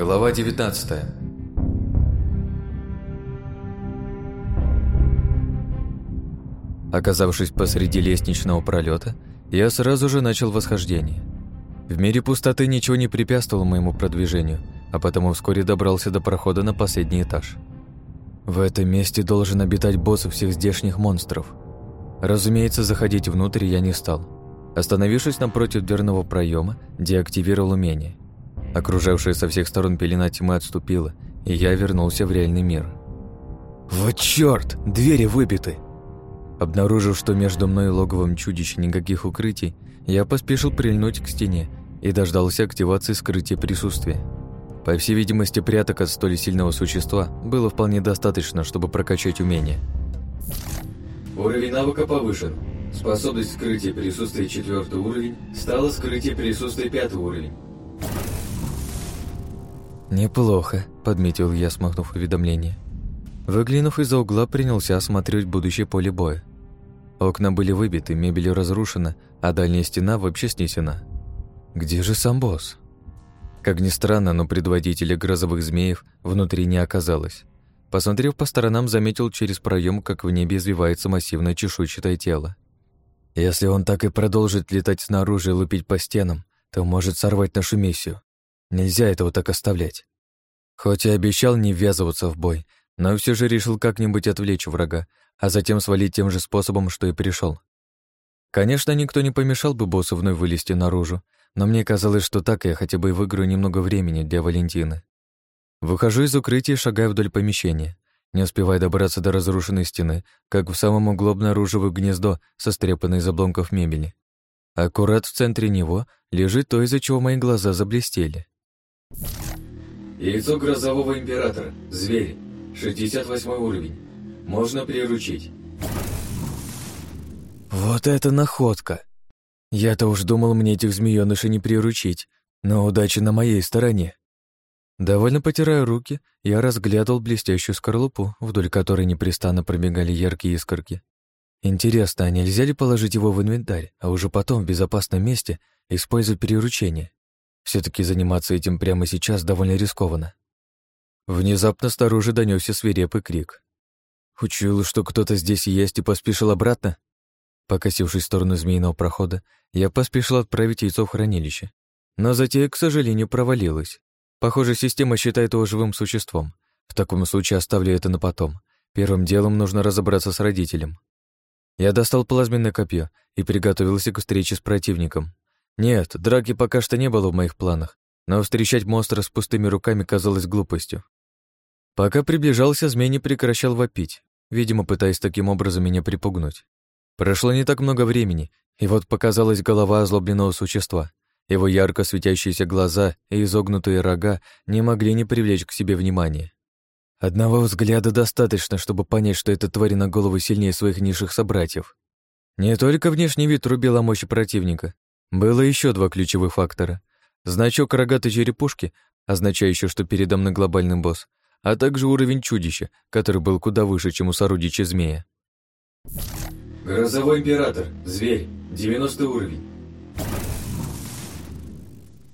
Глава 19 Оказавшись посреди лестничного пролета, я сразу же начал восхождение. В мире пустоты ничего не препятствовало моему продвижению, а потому вскоре добрался до прохода на последний этаж. В этом месте должен обитать босс всех здешних монстров. Разумеется, заходить внутрь я не стал. Остановившись напротив дверного проема, деактивировал умение. Окружавшая со всех сторон пелена тьмы отступила, и я вернулся в реальный мир. «Вот чёрт! Двери выбиты!» Обнаружив, что между мной и логовом чудища никаких укрытий, я поспешил прильнуть к стене и дождался активации скрытия присутствия. По всей видимости, пряток от столь сильного существа было вполне достаточно, чтобы прокачать умение. Уровень навыка повышен. Способность скрытия присутствия четвертый уровень стала скрытие присутствия пятый уровень. «Неплохо», — подметил я, смахнув уведомление. Выглянув из-за угла, принялся осматривать будущее поле боя. Окна были выбиты, мебель разрушена, а дальняя стена вообще снесена. Где же сам босс? Как ни странно, но предводителя грозовых змеев внутри не оказалось. Посмотрев по сторонам, заметил через проем, как в небе извивается массивное чешуйчатое тело. Если он так и продолжит летать снаружи и лупить по стенам, то может сорвать нашу миссию. Нельзя этого так оставлять. Хоть и обещал не ввязываться в бой, но все же решил как-нибудь отвлечь врага, а затем свалить тем же способом, что и пришел. Конечно, никто не помешал бы боссу вновь вылезти наружу, но мне казалось, что так я хотя бы выиграю немного времени для Валентины. Выхожу из укрытия и шагаю вдоль помещения, не успевая добраться до разрушенной стены, как в самом углу обнаруживаю гнездо, сострепанное из обломков мебели. Аккурат в центре него лежит то, из-за чего мои глаза заблестели. Яйцо грозового императора. Зверь. 68 уровень. Можно приручить. Вот это находка! Я-то уж думал мне этих змеёнышей не приручить, но удача на моей стороне. Довольно потирая руки, я разглядывал блестящую скорлупу, вдоль которой непрестанно пробегали яркие искорки. Интересно, а нельзя ли положить его в инвентарь, а уже потом в безопасном месте использовать приручение? Все таки заниматься этим прямо сейчас довольно рискованно. Внезапно снаружи донесся свирепый крик. Учуял, что кто-то здесь есть и поспешил обратно. Покосившись в сторону змеиного прохода, я поспешил отправить яйцо в хранилище. Но затея, к сожалению, провалилась. Похоже, система считает его живым существом. В таком случае оставлю это на потом. Первым делом нужно разобраться с родителем. Я достал плазменное копье и приготовился к встрече с противником. Нет, драки пока что не было в моих планах, но встречать монстра с пустыми руками казалось глупостью. Пока приближался, змей не прекращал вопить, видимо, пытаясь таким образом меня припугнуть. Прошло не так много времени, и вот показалась голова озлобленного существа. Его ярко светящиеся глаза и изогнутые рога не могли не привлечь к себе внимания. Одного взгляда достаточно, чтобы понять, что эта тварь на голову сильнее своих низших собратьев. Не только внешний вид рубил о мощи противника, было еще два ключевых фактора. Значок рогатой черепушки, означающий, что передо мной глобальный босс, а также уровень чудища, который был куда выше, чем у сородича змея. Грозовой император, зверь, 90 уровень.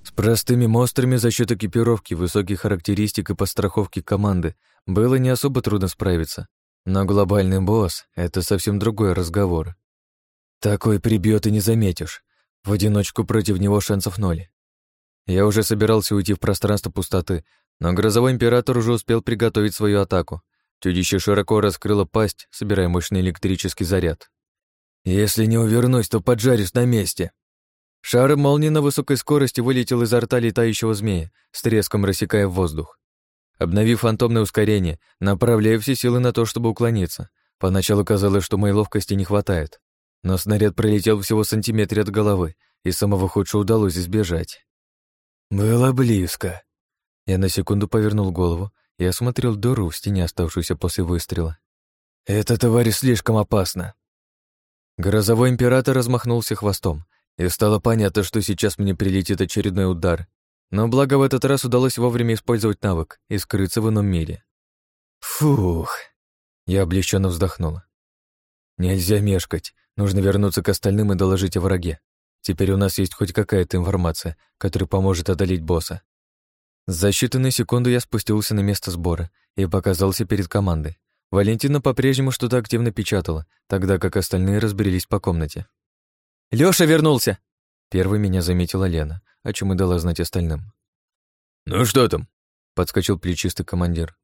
С простыми монстрами за счет экипировки, высоких характеристик и подстраховки команды было не особо трудно справиться. Но глобальный босс — это совсем другой разговор. Такой прибьет и не заметишь. В одиночку против него шансов ноль. Я уже собирался уйти в пространство пустоты, но грозовой император уже успел приготовить свою атаку. Чудище широко раскрыло пасть, собирая мощный электрический заряд. «Если не увернусь, то поджарюсь на месте». Шар молнии на высокой скорости вылетел изо рта летающего змея, с треском рассекая воздух. Обновив фантомное ускорение, направляя все силы на то, чтобы уклониться. Поначалу казалось, что моей ловкости не хватает но снаряд пролетел всего сантиметре от головы, и самого худшего удалось избежать. Было близко. Я на секунду повернул голову и осмотрел дыру в стене, оставшуюся после выстрела. «Эта тварь слишком опасна». Грозовой император размахнулся хвостом, и стало понятно, что сейчас мне прилетит очередной удар. Но благо в этот раз удалось вовремя использовать навык и скрыться в ином мире. Фух. Я облегченно вздохнула. Нельзя мешкать. Нужно вернуться к остальным и доложить о враге. Теперь у нас есть хоть какая-то информация, которая поможет одолеть босса. За считанные секунды я спустился на место сбора и показался перед командой. Валентина по-прежнему что-то активно печатала, тогда как остальные разбрелись по комнате. «Лёша вернулся!» Первой меня заметила Лена, о чем и дала знать остальным. «Ну что там?» — подскочил плечистый командир.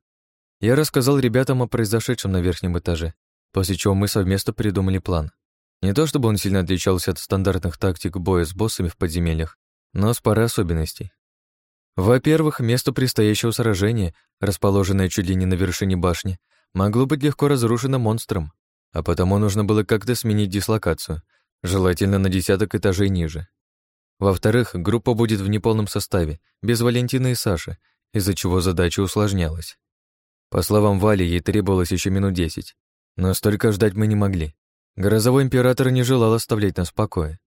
Я рассказал ребятам о произошедшем на верхнем этаже, после чего мы совместно придумали план. Не то чтобы он сильно отличался от стандартных тактик боя с боссами в подземельях, но с парой особенностей. Во-первых, место предстоящего сражения, расположенное чуть ли не на вершине башни, могло быть легко разрушено монстром, а потому нужно было как-то сменить дислокацию, желательно на десяток этажей ниже. Во-вторых, группа будет в неполном составе, без Валентины и Саши, из-за чего задача усложнялась. По словам Вали, ей требовалось еще минут десять, но столько ждать мы не могли. Грозовой император не желал оставлять нас в покое.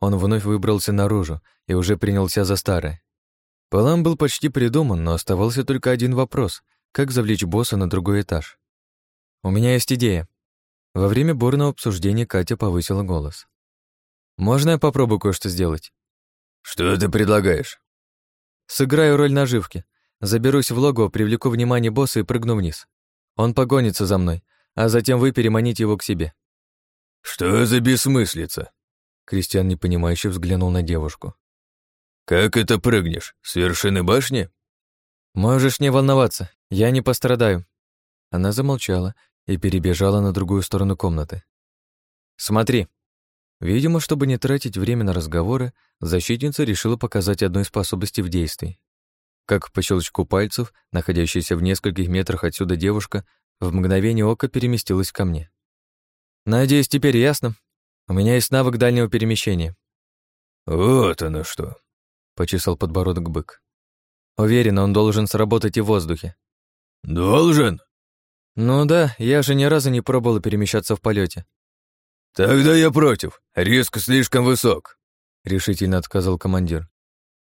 Он вновь выбрался наружу и уже принялся за старое. План был почти придуман, но оставался только один вопрос — как завлечь босса на другой этаж. «У меня есть идея». Во время бурного обсуждения Катя повысила голос. «Можно я попробую кое-что сделать?» «Что ты предлагаешь?» «Сыграю роль наживки. Заберусь в логово, привлеку внимание босса и прыгну вниз. Он погонится за мной, а затем вы переманите его к себе. «Что за бессмыслица?» Кристиан непонимающе взглянул на девушку. «Как это прыгнешь? С вершины башни?» «Можешь не волноваться, я не пострадаю». Она замолчала и перебежала на другую сторону комнаты. «Смотри». Видимо, чтобы не тратить время на разговоры, защитница решила показать одну из способностей в действии. Как по щелчку пальцев, находящаяся в нескольких метрах отсюда девушка в мгновение ока переместилась ко мне. Надеюсь, теперь ясно. У меня есть навык дальнего перемещения. Вот оно что. Почесал подбородок бык. Уверен, он должен сработать и в воздухе. Должен? Ну да, я же ни разу не пробовал перемещаться в полете. Тогда я против. Риск слишком высок, решительно отказал командир.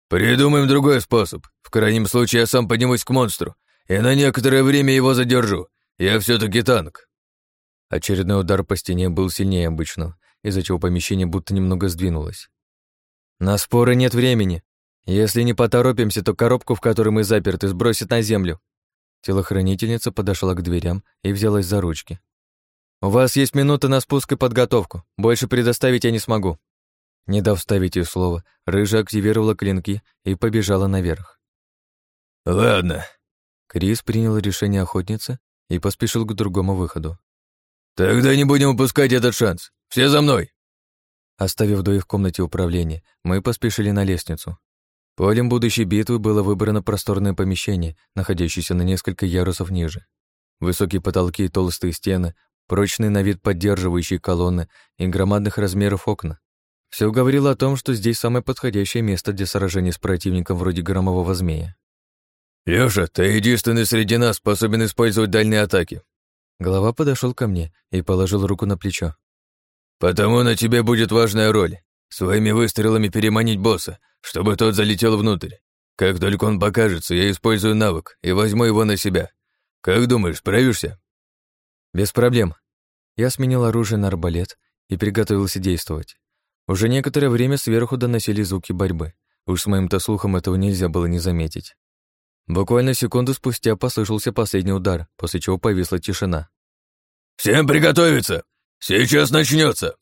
Придумаем другой способ. В крайнем случае я сам поднимусь к монстру и на некоторое время его задержу. Я все таки танк. Очередной удар по стене был сильнее обычного, из-за чего помещение будто немного сдвинулось. «На споры нет времени. Если не поторопимся, то коробку, в которой мы заперты, сбросит на землю». Телохранительница подошла к дверям и взялась за ручки. «У вас есть минута на спуск и подготовку. Больше предоставить я не смогу». Не дав вставить ей слово, Рыжа активировала клинки и побежала наверх. «Ладно». Крис принял решение охотницы и поспешил к другому выходу. «Тогда не будем упускать этот шанс. Все за мной!» Оставив Дои в комнате управления, мы поспешили на лестницу. Полем будущей битвы было выбрано просторное помещение, находящееся на несколько ярусов ниже. Высокие потолки и толстые стены, прочные на вид поддерживающие колонны и громадных размеров окна. Все говорило о том, что здесь самое подходящее место для сражения с противником вроде громового змея. «Лёша, ты единственный среди нас способен использовать дальние атаки. Голова подошел ко мне и положил руку на плечо. «Потому на тебе будет важная роль. Своими выстрелами переманить босса, чтобы тот залетел внутрь. Как только он покажется, я использую навык и возьму его на себя. Как думаешь, справишься?» «Без проблем». Я сменил оружие на арбалет и приготовился действовать. Уже некоторое время сверху доносили звуки борьбы. Уж с моим-то слухом этого нельзя было не заметить. Буквально секунду спустя послышался последний удар, после чего повисла тишина. «Всем приготовиться! Сейчас начнется!»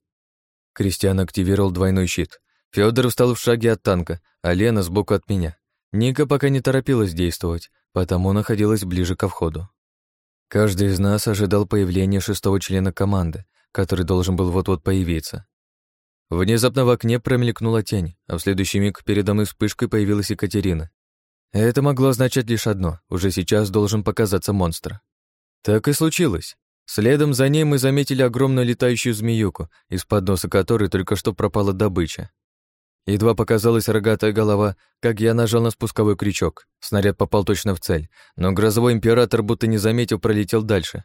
Кристиан активировал двойной щит. Федор встал в шаге от танка, а Лена сбоку от меня. Ника пока не торопилась действовать, потому находилась ближе ко входу. Каждый из нас ожидал появления шестого члена команды, который должен был вот-вот появиться. Внезапно в окне промелькнула тень, а в следующий миг передо мной вспышкой появилась Екатерина. Это могло означать лишь одно — уже сейчас должен показаться монстр. Так и случилось. Следом за ней мы заметили огромную летающую змеюку, из-под носа которой только что пропала добыча. Едва показалась рогатая голова, как я нажал на спусковой крючок. Снаряд попал точно в цель, но грозовой император будто не заметил, пролетел дальше.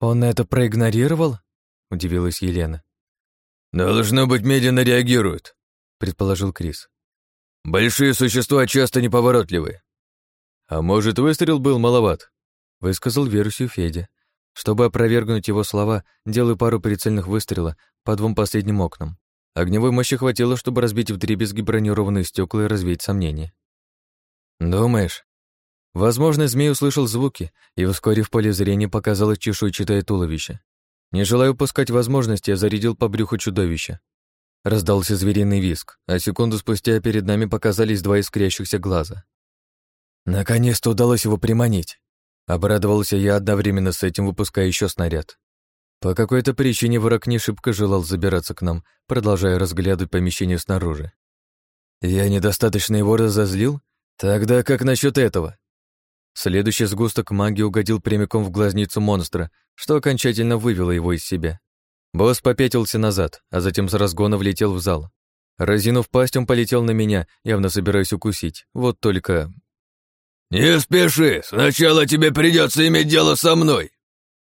«Он это проигнорировал?» — удивилась Елена. «Должно быть, медленно реагирует», — предположил Крис. Большие существа часто неповоротливы. А может, выстрел был маловат? Высказал версию Федя. Чтобы опровергнуть его слова, делаю пару прицельных выстрела по двум последним окнам. Огневой мощи хватило, чтобы разбить вдребезги бронированные стекла и развеять сомнения. «Думаешь?» Возможно, змей услышал звуки, и вскоре в поле зрения показалось чешуйчатое туловище. Не желая упускать возможности, я зарядил по брюху чудовища. Раздался звериный виск, а секунду спустя перед нами показались два искрящихся глаза. Наконец-то удалось его приманить. Обрадовался я одновременно с этим, выпуская еще снаряд. По какой-то причине враг не шибко желал забираться к нам, продолжая разглядывать помещение снаружи. Я недостаточно его разозлил? Тогда как насчет этого? Следующий сгусток магии угодил прямиком в глазницу монстра, что окончательно вывело его из себя. Босс попятился назад, а затем с разгона влетел в зал. Разинув пасть, он полетел на меня, явно собираясь укусить. Вот только... «Не спеши, сначала тебе придется иметь дело со мной!»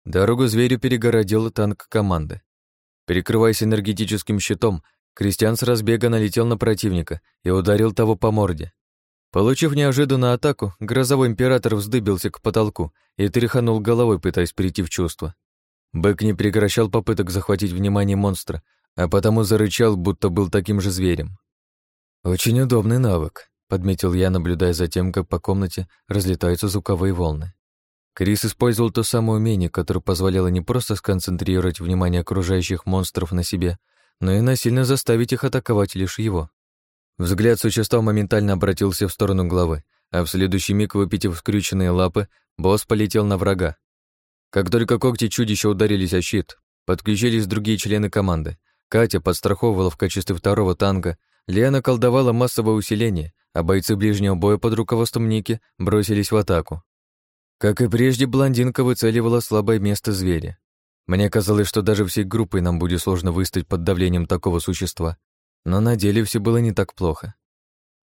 Дорогу зверю перегородил танк команды. Перекрываясь энергетическим щитом, Кристиан с разбега налетел на противника и ударил того по морде. Получив неожиданную атаку, грозовой император вздыбился к потолку и тряханул головой, пытаясь прийти в чувство. Бык не прекращал попыток захватить внимание монстра, а потому зарычал, будто был таким же зверем. «Очень удобный навык», — подметил я, наблюдая за тем, как по комнате разлетаются звуковые волны. Крис использовал то самое умение, которое позволяло не просто сконцентрировать внимание окружающих монстров на себе, но и насильно заставить их атаковать лишь его. Взгляд существа моментально обратился в сторону главы, а в следующий миг, выпитив скрюченные лапы, босс полетел на врага. Как только когти чудища ударились о щит, подключились другие члены команды. Катя подстраховывала в качестве второго танка, Лена колдовала массовое усиление, а бойцы ближнего боя под руководством Ники бросились в атаку. Как и прежде, блондинка выцеливала слабое место зверя. Мне казалось, что даже всей группой нам будет сложно выстоять под давлением такого существа, но на деле все было не так плохо.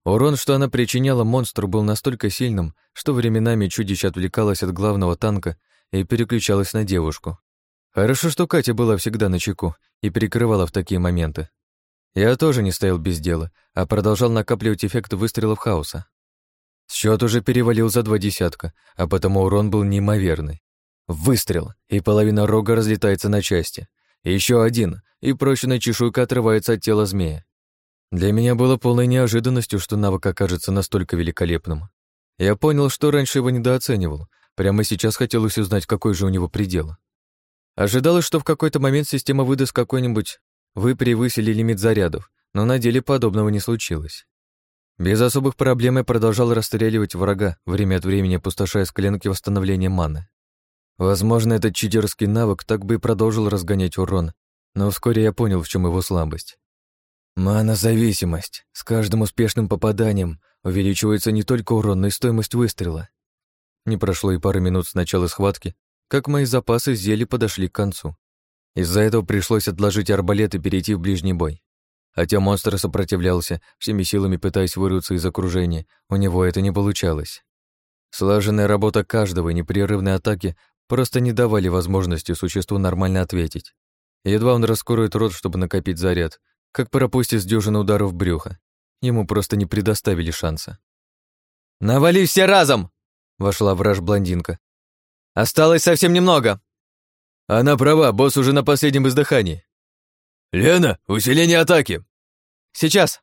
Урон, что она причиняла монстру, был настолько сильным, что временами чудище отвлекалось от главного танка и переключалось на девушку. Хорошо, что Катя была всегда на чеку и перекрывала в такие моменты. Я тоже не стоял без дела, а продолжал накапливать эффект выстрелов хаоса. Счет уже перевалил за два десятка, а потому урон был неимоверный. Выстрел, и половина рога разлетается на части. Еще один, и прочная чешуйка отрывается от тела змея. Для меня было полной неожиданностью, что навык окажется настолько великолепным. Я понял, что раньше его недооценивал. Прямо сейчас хотелось узнать, какой же у него предел. Ожидалось, что в какой-то момент система выдаст какой-нибудь «Вы превысили лимит зарядов», но на деле подобного не случилось. Без особых проблем я продолжал расстреливать врага, время от времени опустошая склянки восстановления маны. Возможно, этот читерский навык так бы и продолжил разгонять урон, но вскоре я понял, в чем его слабость. Мана-зависимость. С каждым успешным попаданием увеличивается не только урон, но и стоимость выстрела. Не прошло и пары минут с начала схватки, как мои запасы зелья подошли к концу. Из-за этого пришлось отложить арбалет и перейти в ближний бой. Хотя монстр сопротивлялся, всеми силами пытаясь вырваться из окружения, у него это не получалось. Слаженная работа каждого и непрерывные атаки просто не давали возможности существу нормально ответить. Едва он раскроет рот, чтобы накопить заряд, как пропустит с дюжины ударов брюха. Ему просто не предоставили шанса. «Навали все разом!» — вошла враж блондинка. «Осталось совсем немного!» «Она права, босс уже на последнем издыхании!» «Лена, усиление атаки!» «Сейчас!»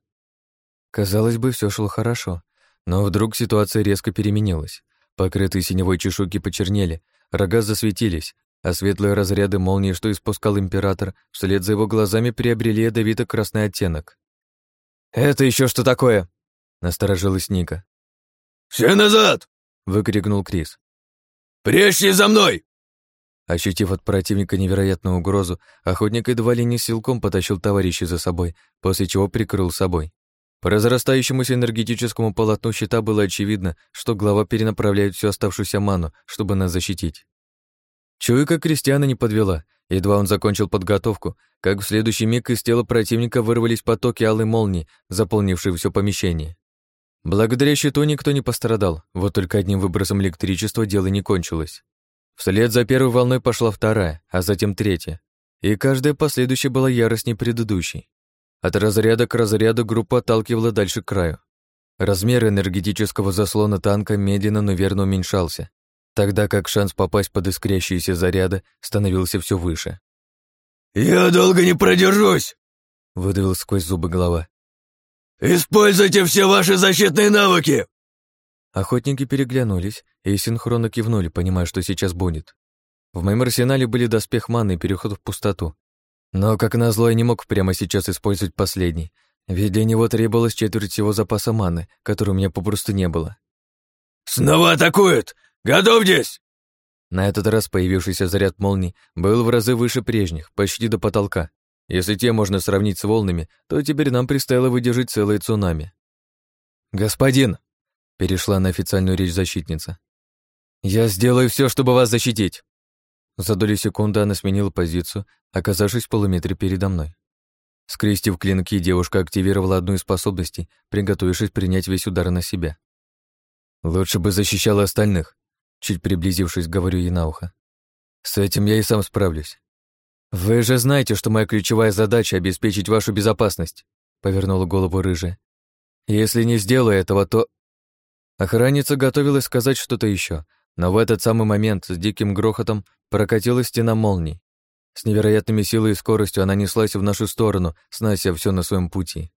Казалось бы, все шло хорошо, но вдруг ситуация резко переменилась. Покрытые синевой чешуйки почернели, рога засветились, а светлые разряды молнии, что испускал император, вслед за его глазами приобрели ядовито-красный оттенок. «Это еще что такое?» — насторожилась Ника. «Все назад!» — выкрикнул Крис. «Прежде за мной!» Ощутив от противника невероятную угрозу, охотник едва ли не силком потащил товарища за собой, после чего прикрыл собой. По разрастающемуся энергетическому полотну щита было очевидно, что глава перенаправляет всю оставшуюся ману, чтобы нас защитить. Чуйка крестьяна не подвела. Едва он закончил подготовку, как в следующий миг из тела противника вырвались потоки алой молнии, заполнившие все помещение. Благодаря щиту никто не пострадал, вот только одним выбросом электричества дело не кончилось. Вслед за первой волной пошла вторая, а затем третья. И каждая последующая была яростней предыдущей. От разряда к разряду группа отталкивала дальше к краю. Размер энергетического заслона танка медленно, но верно уменьшался, тогда как шанс попасть под искрящиеся заряды становился все выше. «Я долго не продержусь!» — выдавил сквозь зубы голова. «Используйте все ваши защитные навыки!» Охотники переглянулись и синхронно кивнули, понимая, что сейчас будет. В моем арсенале были доспех маны и переход в пустоту. Но, как назло, я не мог прямо сейчас использовать последний, ведь для него требовалось четверть всего запаса маны, которой у меня попросту не было. «Снова атакуют! Готовьтесь!» На этот раз появившийся заряд молний был в разы выше прежних, почти до потолка. Если те можно сравнить с волнами, то теперь нам предстояло выдержать целое цунами. «Господин!» — перешла на официальную речь защитница. «Я сделаю все, чтобы вас защитить!» За долю секунды она сменила позицию, оказавшись в полуметре передо мной. Скрестив клинки, девушка активировала одну из способностей, приготовившись принять весь удар на себя. «Лучше бы защищала остальных», чуть приблизившись, говорю ей на ухо. «С этим я и сам справлюсь». «Вы же знаете, что моя ключевая задача — обеспечить вашу безопасность», — повернула голову рыжая. «Если не сделаю этого, то...» Охранница готовилась сказать что-то еще, но в этот самый момент с диким грохотом прокатилась стена молний. С невероятными силой и скоростью она неслась в нашу сторону, снося все на своем пути.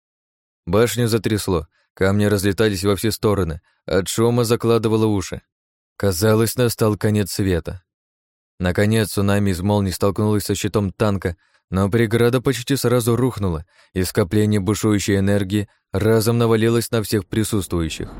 Башню затрясло, камни разлетались во все стороны, от шума закладывало уши. Казалось, настал конец света. Наконец, цунами из молний столкнулась со щитом танка, но преграда почти сразу рухнула, и скопление бушующей энергии разом навалилось на всех присутствующих.